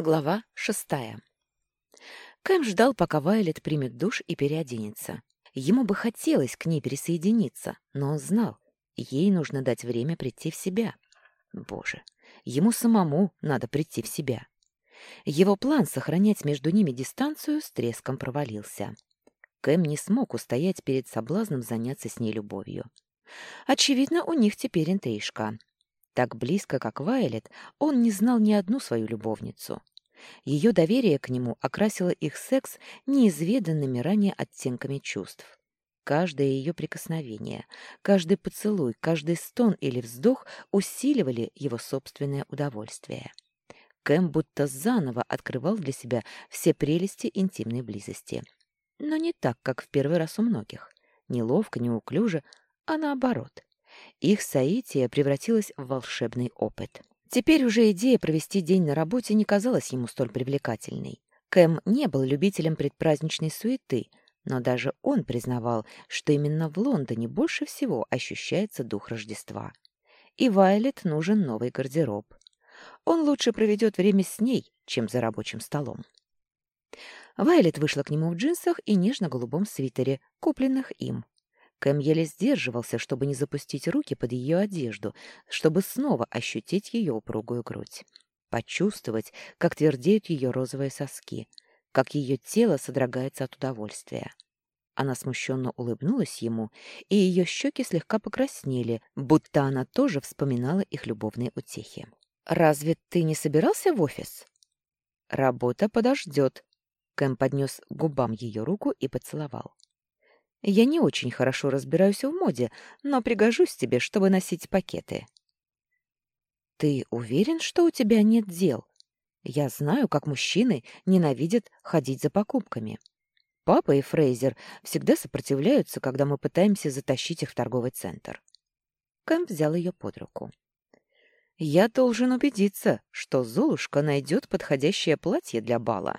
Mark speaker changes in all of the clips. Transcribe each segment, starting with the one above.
Speaker 1: Глава шестая. Кэм ждал, пока Вайлет примет душ и переоденется. Ему бы хотелось к ней присоединиться, но он знал, ей нужно дать время прийти в себя. Боже, ему самому надо прийти в себя. Его план сохранять между ними дистанцию с треском провалился. Кэм не смог устоять перед соблазном заняться с ней любовью. Очевидно, у них теперь интрижка. Так близко, как Вайлет, он не знал ни одну свою любовницу. Ее доверие к нему окрасило их секс неизведанными ранее оттенками чувств. Каждое ее прикосновение, каждый поцелуй, каждый стон или вздох усиливали его собственное удовольствие. Кэм будто заново открывал для себя все прелести интимной близости. Но не так, как в первый раз у многих. Неловко, неуклюже, а наоборот. Их соитие превратилось в волшебный опыт. Теперь уже идея провести день на работе не казалась ему столь привлекательной. Кэм не был любителем предпраздничной суеты, но даже он признавал, что именно в Лондоне больше всего ощущается дух Рождества. И Вайлет нужен новый гардероб. Он лучше проведет время с ней, чем за рабочим столом. Вайлет вышла к нему в джинсах и нежно-голубом свитере, купленных им. Кэм еле сдерживался, чтобы не запустить руки под ее одежду, чтобы снова ощутить ее упругую грудь. Почувствовать, как твердеют ее розовые соски, как ее тело содрогается от удовольствия. Она смущенно улыбнулась ему, и ее щеки слегка покраснели, будто она тоже вспоминала их любовные утехи. «Разве ты не собирался в офис?» «Работа подождет», — Кэм поднес к губам ее руку и поцеловал. Я не очень хорошо разбираюсь в моде, но пригожусь тебе, чтобы носить пакеты. Ты уверен, что у тебя нет дел? Я знаю, как мужчины ненавидят ходить за покупками. Папа и Фрейзер всегда сопротивляются, когда мы пытаемся затащить их в торговый центр. Кэм взял ее под руку. Я должен убедиться, что Золушка найдет подходящее платье для бала.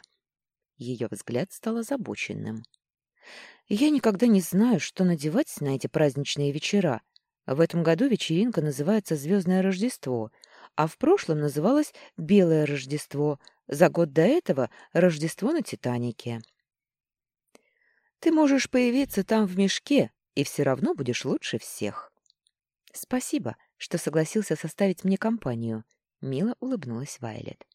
Speaker 1: Ее взгляд стал озабоченным. Я никогда не знаю, что надевать на эти праздничные вечера. В этом году вечеринка называется «Звездное Рождество», а в прошлом называлась «Белое Рождество», за год до этого «Рождество на Титанике». Ты можешь появиться там в мешке, и все равно будешь лучше всех. Спасибо, что согласился составить мне компанию. Мило улыбнулась Вайлет.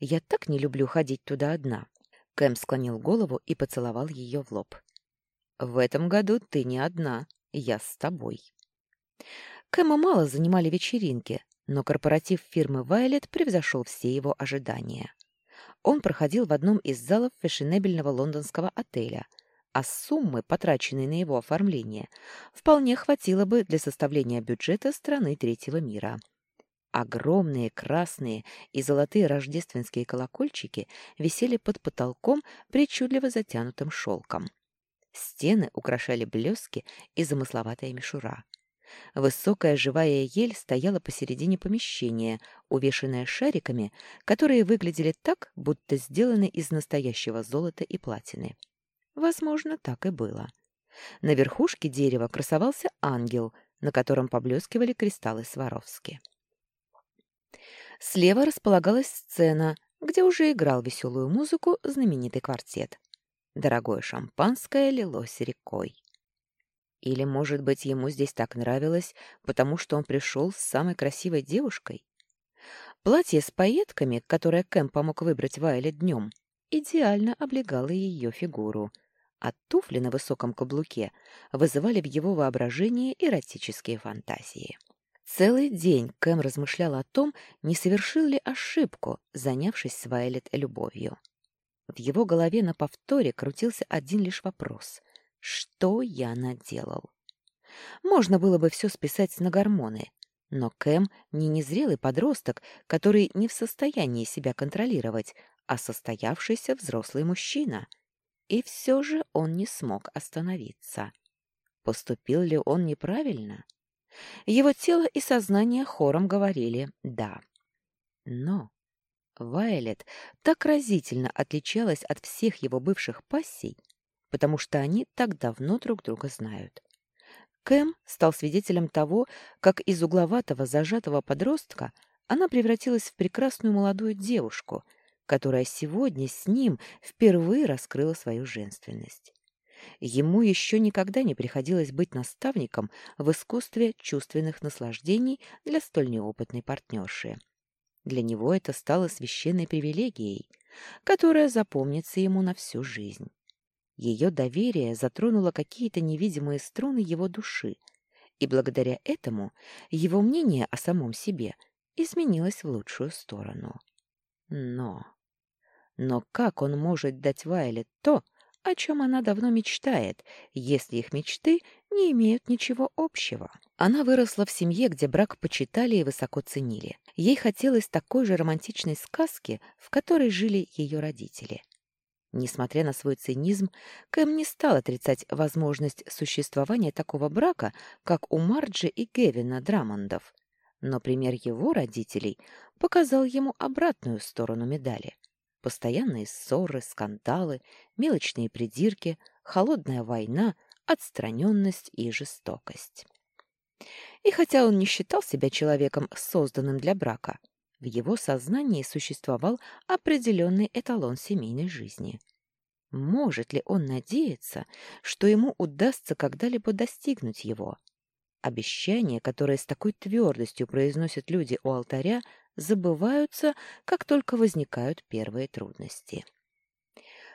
Speaker 1: Я так не люблю ходить туда одна. Кэм склонил голову и поцеловал ее в лоб. В этом году ты не одна, я с тобой. Кэма мало занимали вечеринки, но корпоратив фирмы «Вайлет» превзошел все его ожидания. Он проходил в одном из залов фешенебельного лондонского отеля, а суммы, потраченные на его оформление, вполне хватило бы для составления бюджета страны третьего мира. Огромные красные и золотые рождественские колокольчики висели под потолком причудливо затянутым шелком. Стены украшали блески и замысловатая мишура. Высокая живая ель стояла посередине помещения, увешанная шариками, которые выглядели так, будто сделаны из настоящего золота и платины. Возможно, так и было. На верхушке дерева красовался ангел, на котором поблескивали кристаллы Сваровски. Слева располагалась сцена, где уже играл веселую музыку знаменитый квартет. Дорогое шампанское лилось рекой. Или, может быть, ему здесь так нравилось, потому что он пришел с самой красивой девушкой? Платье с пайетками, которое Кэм помог выбрать Вайле днем, идеально облегало ее фигуру, а туфли на высоком каблуке вызывали в его воображении эротические фантазии. Целый день Кэм размышлял о том, не совершил ли ошибку, занявшись с Вайлет любовью. В его голове на повторе крутился один лишь вопрос. Что я наделал? Можно было бы все списать на гормоны, но Кэм не незрелый подросток, который не в состоянии себя контролировать, а состоявшийся взрослый мужчина. И все же он не смог остановиться. Поступил ли он неправильно? Его тело и сознание хором говорили «да». Но Вайлет так разительно отличалась от всех его бывших пассий, потому что они так давно друг друга знают. Кэм стал свидетелем того, как из угловатого зажатого подростка она превратилась в прекрасную молодую девушку, которая сегодня с ним впервые раскрыла свою женственность. Ему еще никогда не приходилось быть наставником в искусстве чувственных наслаждений для столь неопытной партнерши. Для него это стало священной привилегией, которая запомнится ему на всю жизнь. Ее доверие затронуло какие-то невидимые струны его души, и благодаря этому его мнение о самом себе изменилось в лучшую сторону. Но... Но как он может дать Вайлет то, о чем она давно мечтает, если их мечты не имеют ничего общего? Она выросла в семье, где брак почитали и высоко ценили. Ей хотелось такой же романтичной сказки, в которой жили ее родители. Несмотря на свой цинизм, Кэм не стал отрицать возможность существования такого брака, как у Марджи и Гевина Драмондов. Но пример его родителей показал ему обратную сторону медали. Постоянные ссоры, скандалы, мелочные придирки, холодная война, отстраненность и жестокость. И хотя он не считал себя человеком, созданным для брака, в его сознании существовал определенный эталон семейной жизни. Может ли он надеяться, что ему удастся когда-либо достигнуть его? Обещания, которые с такой твердостью произносят люди у алтаря, забываются, как только возникают первые трудности.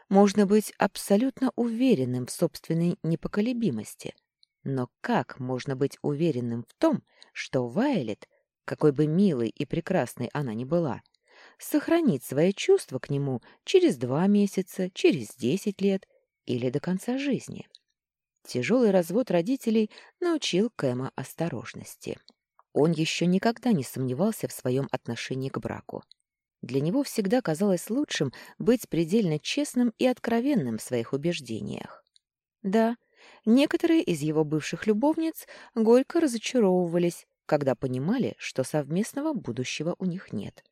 Speaker 1: Можно быть абсолютно уверенным в собственной непоколебимости, но как можно быть уверенным в том, что Вайлет какой бы милой и прекрасной она ни была, сохранит свои чувства к нему через два месяца, через десять лет или до конца жизни. Тяжелый развод родителей научил Кэма осторожности. Он еще никогда не сомневался в своем отношении к браку. Для него всегда казалось лучшим быть предельно честным и откровенным в своих убеждениях. Да, некоторые из его бывших любовниц горько разочаровывались, когда понимали, что совместного будущего у них нет.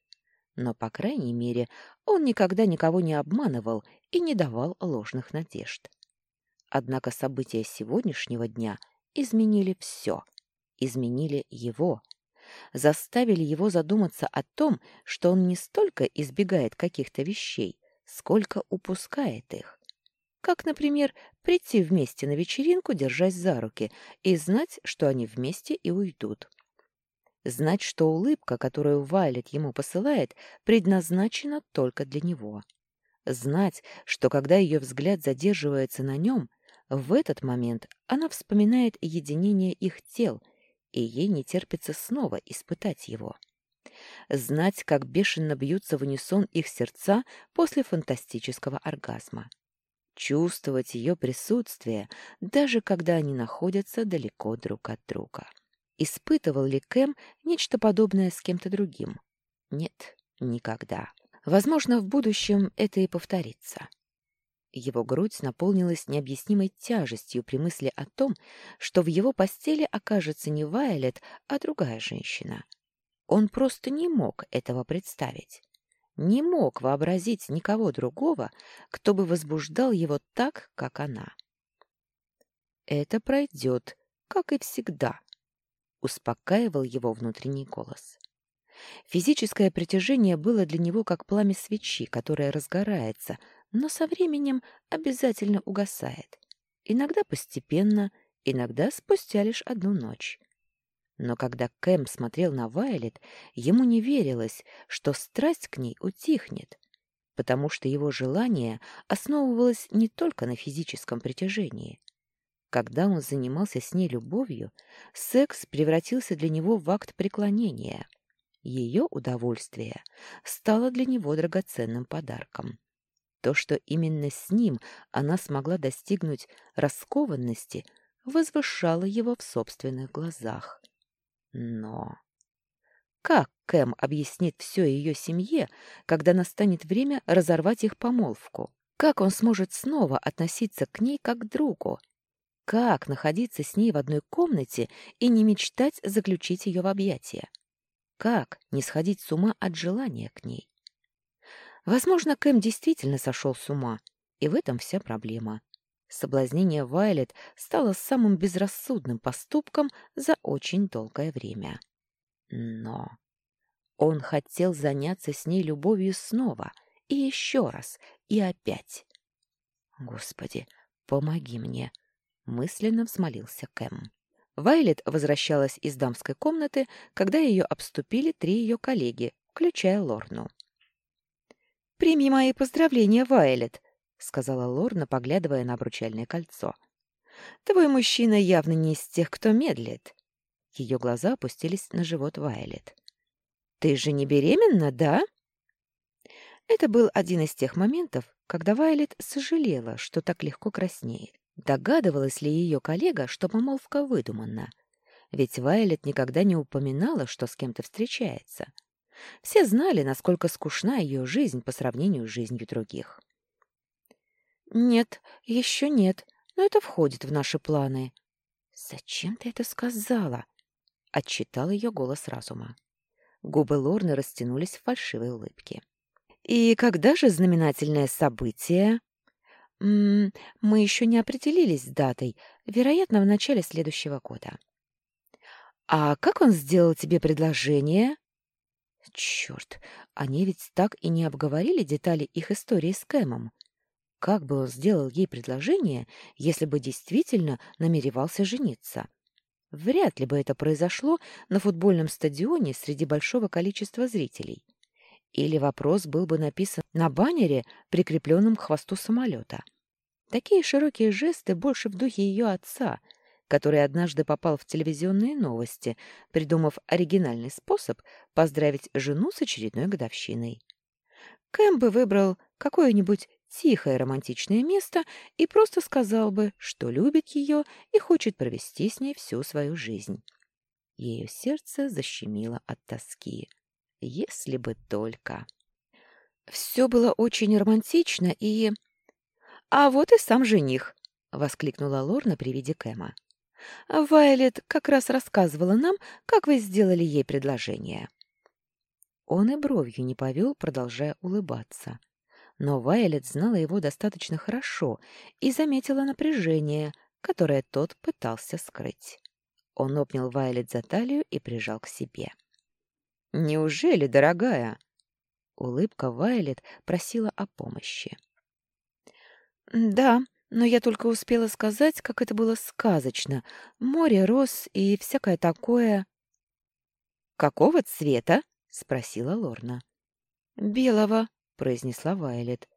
Speaker 1: Но, по крайней мере, он никогда никого не обманывал и не давал ложных надежд. Однако события сегодняшнего дня изменили все, изменили его, заставили его задуматься о том, что он не столько избегает каких-то вещей, сколько упускает их. Как, например, прийти вместе на вечеринку, держась за руки, и знать, что они вместе и уйдут. Знать, что улыбка, которую Вайлет ему посылает, предназначена только для него. Знать, что когда ее взгляд задерживается на нем, в этот момент она вспоминает единение их тел, и ей не терпится снова испытать его. Знать, как бешено бьются в унисон их сердца после фантастического оргазма. Чувствовать ее присутствие, даже когда они находятся далеко друг от друга. Испытывал ли Кэм нечто подобное с кем-то другим? Нет, никогда. Возможно, в будущем это и повторится. Его грудь наполнилась необъяснимой тяжестью при мысли о том, что в его постели окажется не Вайлет, а другая женщина. Он просто не мог этого представить. Не мог вообразить никого другого, кто бы возбуждал его так, как она. «Это пройдет, как и всегда», успокаивал его внутренний голос. Физическое притяжение было для него как пламя свечи, которое разгорается, но со временем обязательно угасает. Иногда постепенно, иногда спустя лишь одну ночь. Но когда Кэм смотрел на Вайлет, ему не верилось, что страсть к ней утихнет, потому что его желание основывалось не только на физическом притяжении. Когда он занимался с ней любовью, секс превратился для него в акт преклонения. Ее удовольствие стало для него драгоценным подарком. То, что именно с ним она смогла достигнуть раскованности, возвышало его в собственных глазах. Но как Кэм объяснит все ее семье, когда настанет время разорвать их помолвку? Как он сможет снова относиться к ней как к другу? Как находиться с ней в одной комнате и не мечтать заключить ее в объятия? Как не сходить с ума от желания к ней? Возможно, Кэм действительно сошел с ума, и в этом вся проблема. Соблазнение Вайлет стало самым безрассудным поступком за очень долгое время. Но он хотел заняться с ней любовью снова и еще раз, и опять. «Господи, помоги мне!» — мысленно взмолился Кэм. Вайлет возвращалась из дамской комнаты, когда ее обступили три ее коллеги, включая Лорну. «Прими мои поздравления, Вайлет», — сказала Лорна, поглядывая на обручальное кольцо. «Твой мужчина явно не из тех, кто медлит». Ее глаза опустились на живот Вайлет. «Ты же не беременна, да?» Это был один из тех моментов, когда Вайлет сожалела, что так легко краснеет. Догадывалась ли ее коллега, что помолвка выдумана? Ведь Вайлет никогда не упоминала, что с кем-то встречается. Все знали, насколько скучна ее жизнь по сравнению с жизнью других. «Нет, еще нет, но это входит в наши планы». «Зачем ты это сказала?» — отчитал ее голос разума. Губы Лорны растянулись в фальшивой улыбке. «И когда же знаменательное событие?» М -м, «Мы еще не определились с датой, вероятно, в начале следующего года». «А как он сделал тебе предложение?» «Черт, они ведь так и не обговорили детали их истории с Кэмом. Как бы он сделал ей предложение, если бы действительно намеревался жениться?» Вряд ли бы это произошло на футбольном стадионе среди большого количества зрителей. Или вопрос был бы написан на баннере, прикрепленном к хвосту самолета. Такие широкие жесты больше в духе ее отца, который однажды попал в телевизионные новости, придумав оригинальный способ поздравить жену с очередной годовщиной. Кэм бы выбрал какое-нибудь тихое романтичное место и просто сказал бы, что любит ее и хочет провести с ней всю свою жизнь. Ее сердце защемило от тоски. Если бы только. Все было очень романтично и... «А вот и сам жених!» — воскликнула Лорна при виде Кэма. «Вайлет как раз рассказывала нам, как вы сделали ей предложение». Он и бровью не повел, продолжая улыбаться. Но Вайлет знала его достаточно хорошо и заметила напряжение, которое тот пытался скрыть. Он обнял Вайлет за талию и прижал к себе. Неужели, дорогая? Улыбка Вайлет просила о помощи. Да, но я только успела сказать, как это было сказочно. Море, роз и всякое такое. Какого цвета? спросила Лорна. Белого, произнесла Вайлет.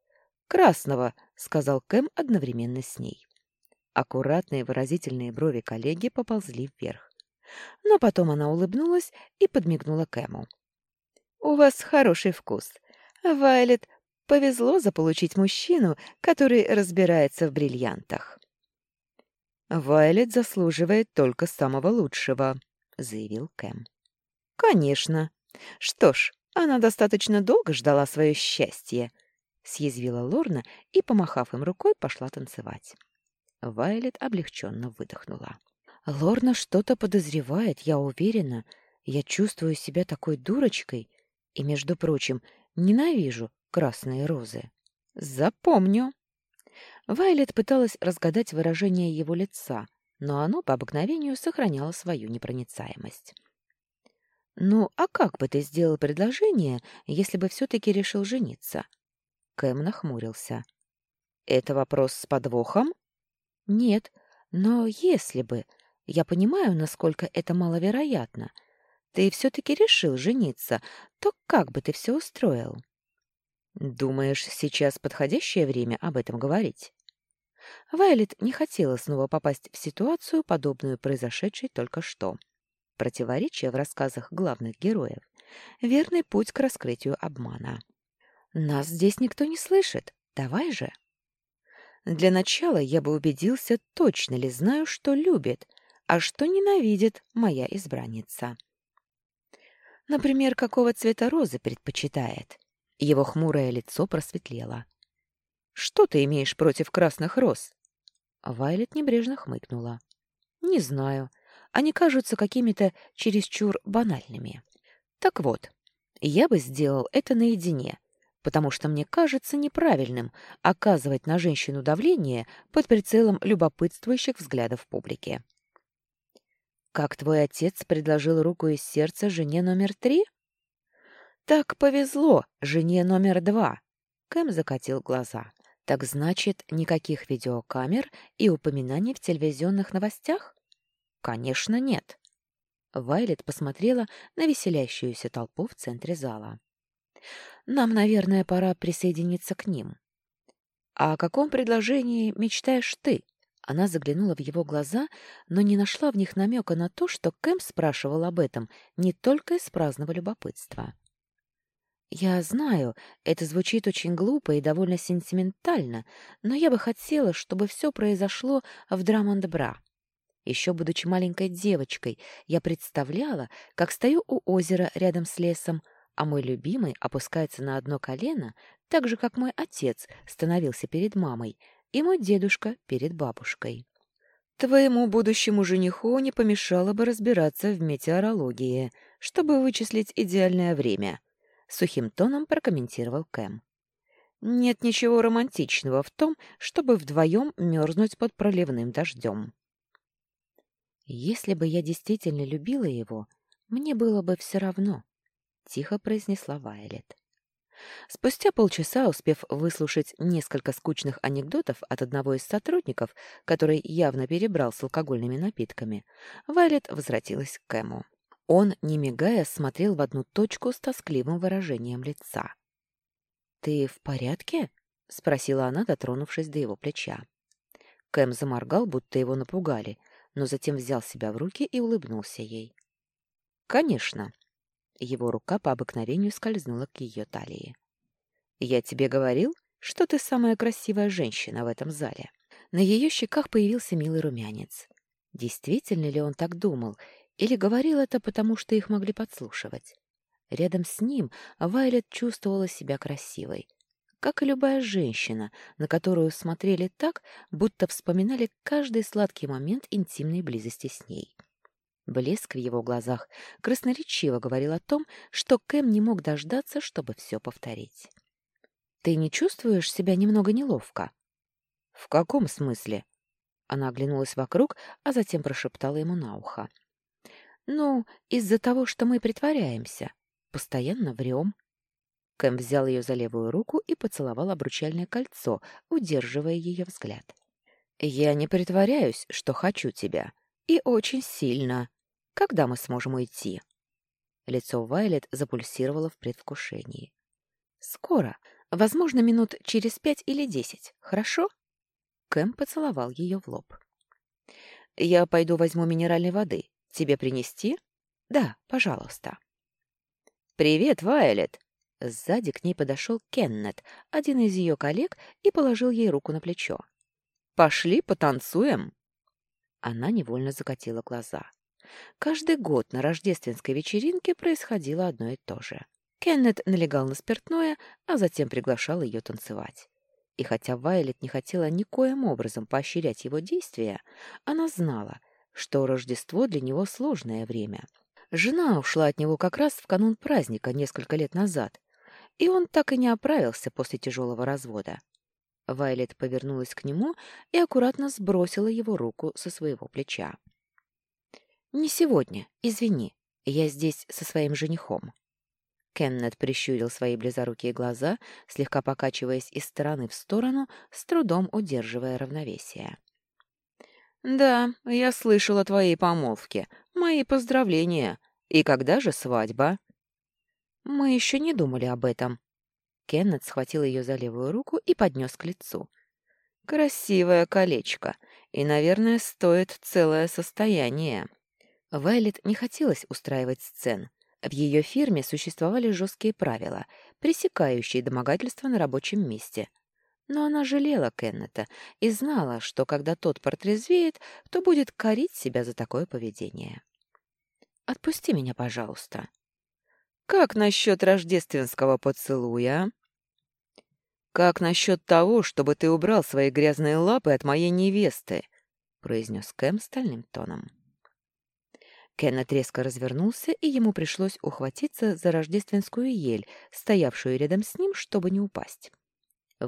Speaker 1: Красного, сказал Кэм одновременно с ней. Аккуратные выразительные брови коллеги поползли вверх. Но потом она улыбнулась и подмигнула Кэму. «У вас хороший вкус. Вайлет, повезло заполучить мужчину, который разбирается в бриллиантах». «Вайлет заслуживает только самого лучшего», — заявил Кэм. «Конечно. Что ж, она достаточно долго ждала свое счастье», — съязвила Лорна и, помахав им рукой, пошла танцевать. Вайлет облегченно выдохнула. Лорна что-то подозревает, я уверена. Я чувствую себя такой дурочкой. И, между прочим, ненавижу красные розы. Запомню. Вайлет пыталась разгадать выражение его лица, но оно по обыкновению сохраняло свою непроницаемость. «Ну, а как бы ты сделал предложение, если бы все-таки решил жениться?» Кэм нахмурился. «Это вопрос с подвохом?» «Нет, но если бы...» Я понимаю, насколько это маловероятно. Ты все-таки решил жениться, то как бы ты все устроил? Думаешь, сейчас подходящее время об этом говорить? Вайлет не хотела снова попасть в ситуацию, подобную произошедшей только что. Противоречие в рассказах главных героев — верный путь к раскрытию обмана. «Нас здесь никто не слышит. Давай же!» Для начала я бы убедился, точно ли знаю, что любит — а что ненавидит моя избранница. Например, какого цвета розы предпочитает. Его хмурое лицо просветлело. «Что ты имеешь против красных роз?» Вайлет небрежно хмыкнула. «Не знаю. Они кажутся какими-то чересчур банальными. Так вот, я бы сделал это наедине, потому что мне кажется неправильным оказывать на женщину давление под прицелом любопытствующих взглядов публики. Как твой отец предложил руку из сердца жене номер три? Так повезло жене номер два. Кэм закатил глаза. Так значит, никаких видеокамер и упоминаний в телевизионных новостях? Конечно, нет. Вайлет посмотрела на веселящуюся толпу в центре зала. Нам, наверное, пора присоединиться к ним. А о каком предложении мечтаешь ты? Она заглянула в его глаза, но не нашла в них намека на то, что Кэм спрашивал об этом не только из праздного любопытства. «Я знаю, это звучит очень глупо и довольно сентиментально, но я бы хотела, чтобы все произошло в Драмонд-Бра. Еще будучи маленькой девочкой, я представляла, как стою у озера рядом с лесом, а мой любимый опускается на одно колено, так же, как мой отец становился перед мамой, и мой дедушка перед бабушкой. Твоему будущему жениху не помешало бы разбираться в метеорологии, чтобы вычислить идеальное время, — сухим тоном прокомментировал Кэм. Нет ничего романтичного в том, чтобы вдвоем мерзнуть под проливным дождем. Если бы я действительно любила его, мне было бы все равно, — тихо произнесла Вайлет. Спустя полчаса, успев выслушать несколько скучных анекдотов от одного из сотрудников, который явно перебрал с алкогольными напитками, Вайлет возвратилась к Кэму. Он, не мигая, смотрел в одну точку с тоскливым выражением лица. «Ты в порядке?» — спросила она, дотронувшись до его плеча. Кэм заморгал, будто его напугали, но затем взял себя в руки и улыбнулся ей. «Конечно», его рука по обыкновению скользнула к ее талии. «Я тебе говорил, что ты самая красивая женщина в этом зале». На ее щеках появился милый румянец. Действительно ли он так думал, или говорил это потому, что их могли подслушивать? Рядом с ним Вайлет чувствовала себя красивой, как и любая женщина, на которую смотрели так, будто вспоминали каждый сладкий момент интимной близости с ней. Блеск в его глазах красноречиво говорил о том, что Кэм не мог дождаться, чтобы все повторить. «Ты не чувствуешь себя немного неловко?» «В каком смысле?» Она оглянулась вокруг, а затем прошептала ему на ухо. «Ну, из-за того, что мы притворяемся. Постоянно врем». Кэм взял ее за левую руку и поцеловал обручальное кольцо, удерживая ее взгляд. «Я не притворяюсь, что хочу тебя», и очень сильно. Когда мы сможем уйти?» Лицо Вайлет запульсировало в предвкушении. «Скоро. Возможно, минут через пять или десять. Хорошо?» Кэм поцеловал ее в лоб. «Я пойду возьму минеральной воды. Тебе принести?» «Да, пожалуйста». «Привет, Вайлет!» Сзади к ней подошел Кеннет, один из ее коллег, и положил ей руку на плечо. «Пошли потанцуем!» Она невольно закатила глаза. Каждый год на рождественской вечеринке происходило одно и то же. Кеннет налегал на спиртное, а затем приглашал ее танцевать. И хотя Вайлет не хотела никоим образом поощрять его действия, она знала, что Рождество для него сложное время. Жена ушла от него как раз в канун праздника несколько лет назад, и он так и не оправился после тяжелого развода. Вайлет повернулась к нему и аккуратно сбросила его руку со своего плеча. «Не сегодня, извини. Я здесь со своим женихом». Кеннет прищурил свои близорукие глаза, слегка покачиваясь из стороны в сторону, с трудом удерживая равновесие. «Да, я слышал о твоей помолвке. Мои поздравления. И когда же свадьба?» «Мы еще не думали об этом», Кеннет схватил ее за левую руку и поднес к лицу. «Красивое колечко, и, наверное, стоит целое состояние». Вайлет не хотелось устраивать сцен. В ее фирме существовали жесткие правила, пресекающие домогательства на рабочем месте. Но она жалела Кеннета и знала, что когда тот протрезвеет, то будет корить себя за такое поведение. «Отпусти меня, пожалуйста». «Как насчет рождественского поцелуя?» «Как насчет того, чтобы ты убрал свои грязные лапы от моей невесты?» — произнес Кэм стальным тоном. Кеннет резко развернулся, и ему пришлось ухватиться за рождественскую ель, стоявшую рядом с ним, чтобы не упасть.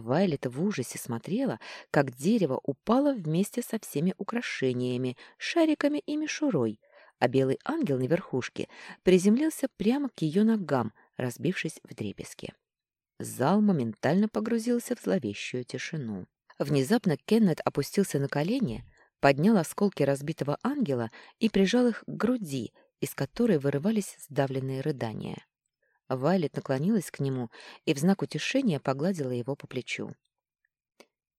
Speaker 1: Вайлет в ужасе смотрела, как дерево упало вместе со всеми украшениями, шариками и мишурой, а белый ангел на верхушке приземлился прямо к ее ногам, разбившись в дребезги. Зал моментально погрузился в зловещую тишину. Внезапно Кеннет опустился на колени, поднял осколки разбитого ангела и прижал их к груди, из которой вырывались сдавленные рыдания. Вайлет наклонилась к нему и в знак утешения погладила его по плечу.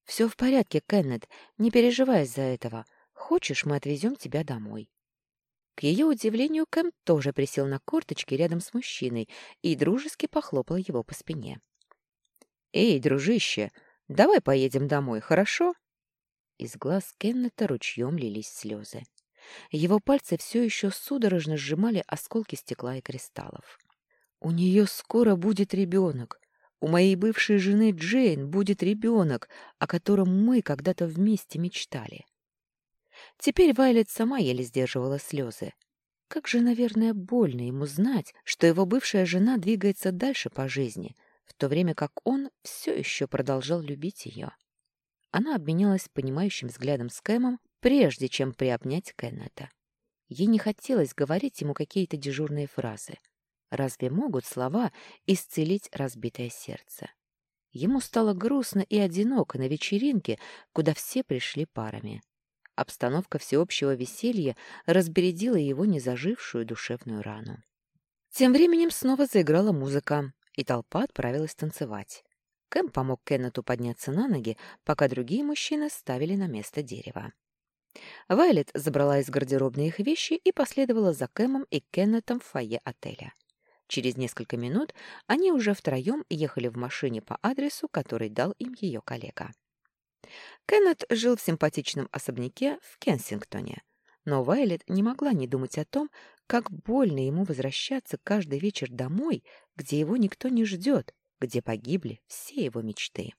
Speaker 1: «Все в порядке, Кеннет, не переживай из-за этого. Хочешь, мы отвезем тебя домой». К ее удивлению, Кэм тоже присел на корточки рядом с мужчиной и дружески похлопал его по спине. «Эй, дружище, давай поедем домой, хорошо?» Из глаз Кеннета ручьем лились слезы. Его пальцы все еще судорожно сжимали осколки стекла и кристаллов. «У нее скоро будет ребенок. У моей бывшей жены Джейн будет ребенок, о котором мы когда-то вместе мечтали». Теперь Вайлет сама еле сдерживала слезы. Как же, наверное, больно ему знать, что его бывшая жена двигается дальше по жизни, в то время как он все еще продолжал любить ее. Она обменялась понимающим взглядом с Кэмом, прежде чем приобнять Кеннета. Ей не хотелось говорить ему какие-то дежурные фразы. Разве могут слова исцелить разбитое сердце? Ему стало грустно и одиноко на вечеринке, куда все пришли парами. Обстановка всеобщего веселья разбередила его незажившую душевную рану. Тем временем снова заиграла музыка, и толпа отправилась танцевать. Кэм помог Кеннету подняться на ноги, пока другие мужчины ставили на место дерево. Вайлет забрала из гардеробной их вещи и последовала за Кэмом и Кеннетом в фойе отеля. Через несколько минут они уже втроем ехали в машине по адресу, который дал им ее коллега. Кеннет жил в симпатичном особняке в Кенсингтоне, но Вайлет не могла не думать о том, как больно ему возвращаться каждый вечер домой, где его никто не ждет, где погибли все его мечты.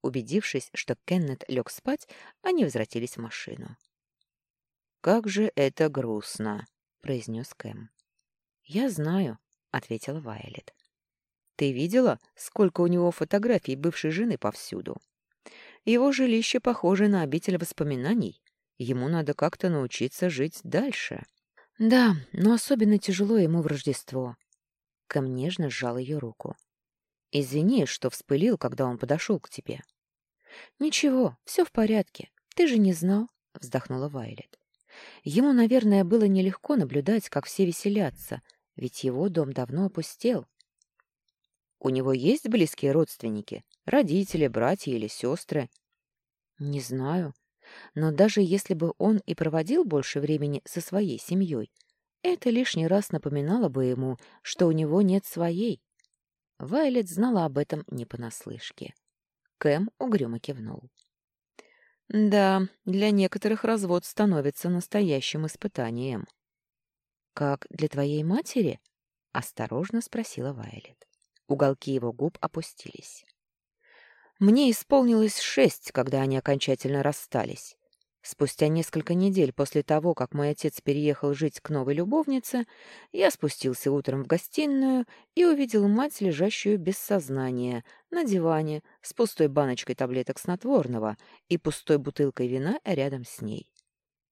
Speaker 1: Убедившись, что Кеннет лег спать, они возвратились в машину. «Как же это грустно!» — произнес Кэм. «Я знаю», — ответила Вайлет. «Ты видела, сколько у него фотографий бывшей жены повсюду?» Его жилище похоже на обитель воспоминаний. Ему надо как-то научиться жить дальше. Да, но особенно тяжело ему в Рождество. Кэм нежно сжал ее руку. Извини, что вспылил, когда он подошел к тебе. Ничего, все в порядке. Ты же не знал, вздохнула Вайлет. Ему, наверное, было нелегко наблюдать, как все веселятся, ведь его дом давно опустел. У него есть близкие родственники? Родители, братья или сестры? Не знаю. Но даже если бы он и проводил больше времени со своей семьей, это лишний раз напоминало бы ему, что у него нет своей. Вайлет знала об этом не понаслышке. Кэм угрюмо кивнул. Да, для некоторых развод становится настоящим испытанием. Как для твоей матери? осторожно спросила Вайлет. Уголки его губ опустились. Мне исполнилось шесть, когда они окончательно расстались. Спустя несколько недель после того, как мой отец переехал жить к новой любовнице, я спустился утром в гостиную и увидел мать, лежащую без сознания, на диване, с пустой баночкой таблеток снотворного и пустой бутылкой вина рядом с ней.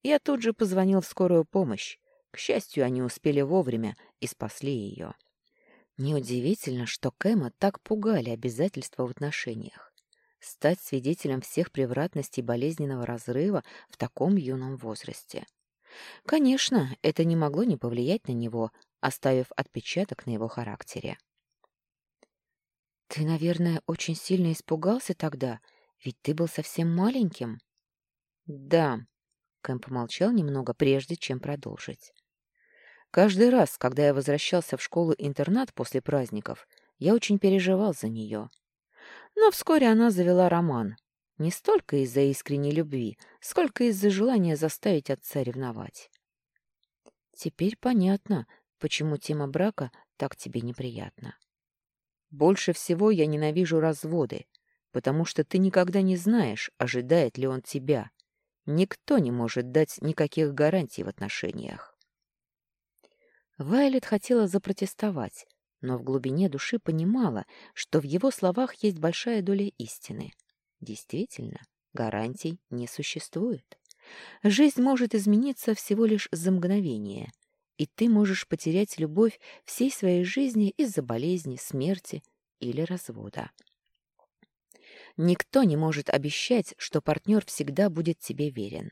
Speaker 1: Я тут же позвонил в скорую помощь. К счастью, они успели вовремя и спасли ее. Неудивительно, что Кэма так пугали обязательства в отношениях. Стать свидетелем всех превратностей болезненного разрыва в таком юном возрасте. Конечно, это не могло не повлиять на него, оставив отпечаток на его характере. «Ты, наверное, очень сильно испугался тогда, ведь ты был совсем маленьким». «Да», — Кэм помолчал немного, прежде чем продолжить. Каждый раз, когда я возвращался в школу-интернат после праздников, я очень переживал за нее. Но вскоре она завела роман. Не столько из-за искренней любви, сколько из-за желания заставить отца ревновать. Теперь понятно, почему тема брака так тебе неприятна. Больше всего я ненавижу разводы, потому что ты никогда не знаешь, ожидает ли он тебя. Никто не может дать никаких гарантий в отношениях. Вайлет хотела запротестовать, но в глубине души понимала, что в его словах есть большая доля истины. Действительно, гарантий не существует. Жизнь может измениться всего лишь за мгновение, и ты можешь потерять любовь всей своей жизни из-за болезни, смерти или развода. Никто не может обещать, что партнер всегда будет тебе верен.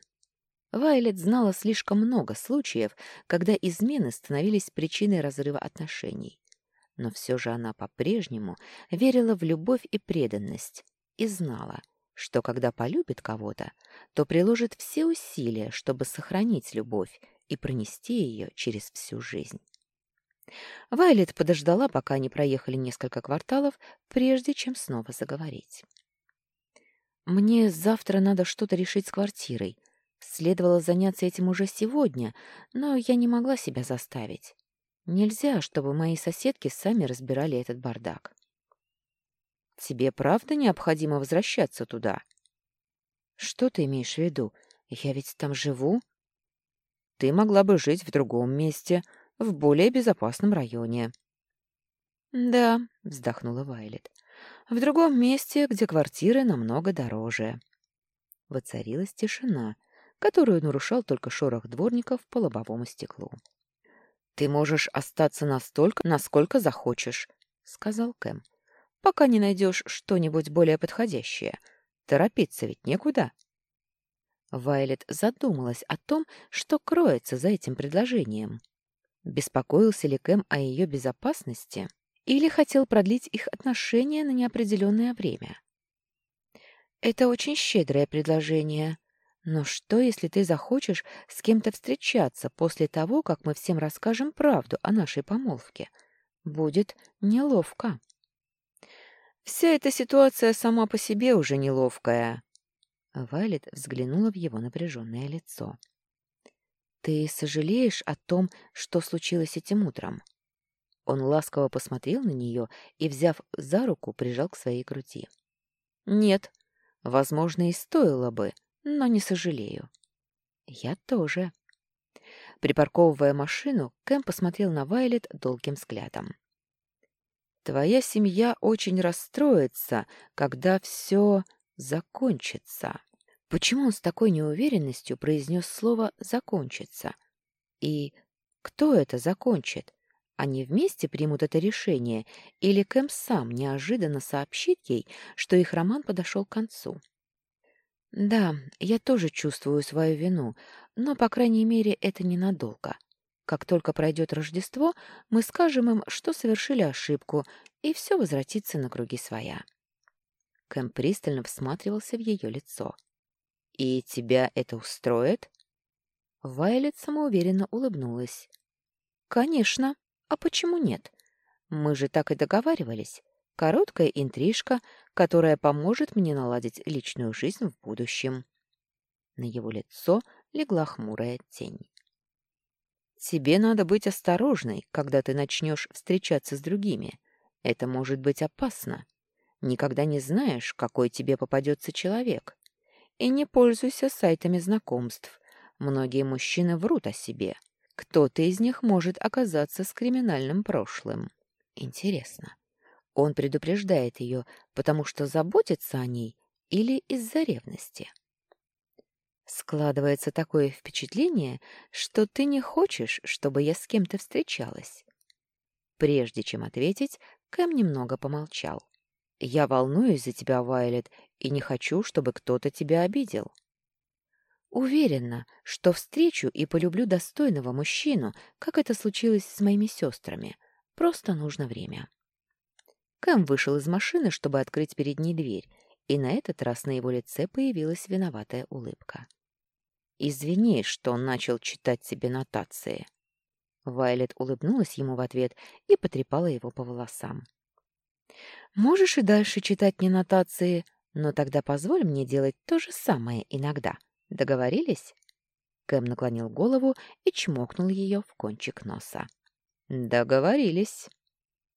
Speaker 1: Вайлет знала слишком много случаев, когда измены становились причиной разрыва отношений. Но все же она по-прежнему верила в любовь и преданность и знала, что когда полюбит кого-то, то приложит все усилия, чтобы сохранить любовь и пронести ее через всю жизнь. Вайлет подождала, пока они проехали несколько кварталов, прежде чем снова заговорить. «Мне завтра надо что-то решить с квартирой. Следовало заняться этим уже сегодня, но я не могла себя заставить. Нельзя, чтобы мои соседки сами разбирали этот бардак». «Тебе правда необходимо возвращаться туда?» «Что ты имеешь в виду? Я ведь там живу?» «Ты могла бы жить в другом месте, в более безопасном районе». «Да», — вздохнула Вайлет, — «в другом месте, где квартиры намного дороже». Воцарилась тишина, которую нарушал только шорох дворников по лобовому стеклу. «Ты можешь остаться настолько, насколько захочешь», — сказал Кэм, — «пока не найдешь что-нибудь более подходящее. Торопиться ведь некуда». Вайлет задумалась о том, что кроется за этим предложением. Беспокоился ли Кэм о ее безопасности или хотел продлить их отношения на неопределенное время? Это очень щедрое предложение. Но что, если ты захочешь с кем-то встречаться после того, как мы всем расскажем правду о нашей помолвке? Будет неловко. Вся эта ситуация сама по себе уже неловкая. Вайлет взглянула в его напряженное лицо. «Ты сожалеешь о том, что случилось этим утром?» Он ласково посмотрел на нее и, взяв за руку, прижал к своей груди. «Нет, возможно, и стоило бы, но не сожалею». «Я тоже». Припарковывая машину, Кэм посмотрел на Вайлет долгим взглядом. «Твоя семья очень расстроится, когда все закончится». Почему он с такой неуверенностью произнес слово «закончится»? И кто это закончит? Они вместе примут это решение, или Кэм сам неожиданно сообщит ей, что их роман подошел к концу? Да, я тоже чувствую свою вину, но, по крайней мере, это ненадолго. Как только пройдет Рождество, мы скажем им, что совершили ошибку, и все возвратится на круги своя. Кэм пристально всматривался в ее лицо. — «И тебя это устроит?» Вайлет самоуверенно улыбнулась. «Конечно. А почему нет? Мы же так и договаривались. Короткая интрижка, которая поможет мне наладить личную жизнь в будущем». На его лицо легла хмурая тень. «Тебе надо быть осторожной, когда ты начнешь встречаться с другими. Это может быть опасно. Никогда не знаешь, какой тебе попадется человек. И не пользуйся сайтами знакомств. Многие мужчины врут о себе. Кто-то из них может оказаться с криминальным прошлым. Интересно, он предупреждает ее, потому что заботится о ней или из-за ревности? Складывается такое впечатление, что ты не хочешь, чтобы я с кем-то встречалась. Прежде чем ответить, Кэм немного помолчал. «Я волнуюсь за тебя, Вайлет, и не хочу, чтобы кто-то тебя обидел. Уверена, что встречу и полюблю достойного мужчину, как это случилось с моими сестрами. Просто нужно время. Кэм вышел из машины, чтобы открыть перед ней дверь, и на этот раз на его лице появилась виноватая улыбка. «Извини, что начал читать себе нотации». Вайлет улыбнулась ему в ответ и потрепала его по волосам. «Можешь и дальше читать мне нотации, но тогда позволь мне делать то же самое иногда. Договорились?» Кэм наклонил голову и чмокнул ее в кончик носа. «Договорились».